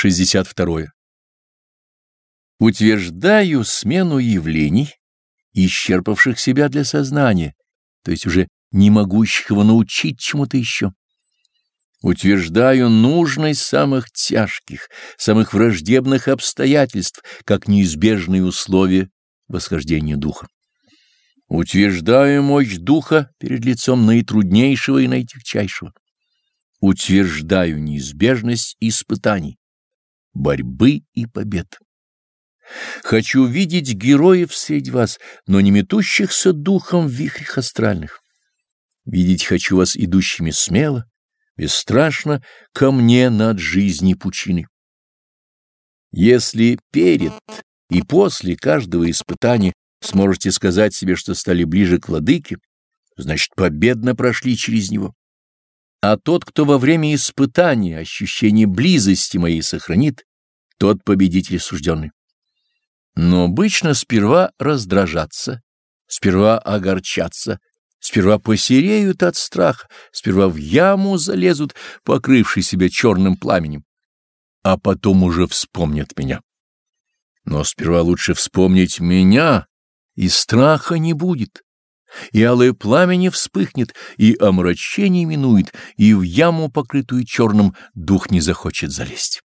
62. Утверждаю смену явлений, исчерпавших себя для сознания, то есть уже не могущих его научить чему-то еще. Утверждаю нужность самых тяжких, самых враждебных обстоятельств, как неизбежные условия восхождения духа. Утверждаю мощь духа перед лицом наитруднейшего и наитягчайшего. Утверждаю неизбежность испытаний, борьбы и побед. Хочу видеть героев среди вас, но не метущихся духом в вихрях астральных. Видеть хочу вас идущими смело, бесстрашно ко мне над жизнью пучины. Если перед и после каждого испытания сможете сказать себе, что стали ближе к владыке, значит, победно прошли через него. А тот, кто во время испытания ощущение близости моей сохранит, тот победитель сужденный. Но обычно сперва раздражаться, сперва огорчаться, сперва посереют от страха, сперва в яму залезут, покрывший себя черным пламенем, а потом уже вспомнят меня. Но сперва лучше вспомнить меня, и страха не будет, и алое пламя не вспыхнет, и омрачение минует, и в яму, покрытую черным, дух не захочет залезть.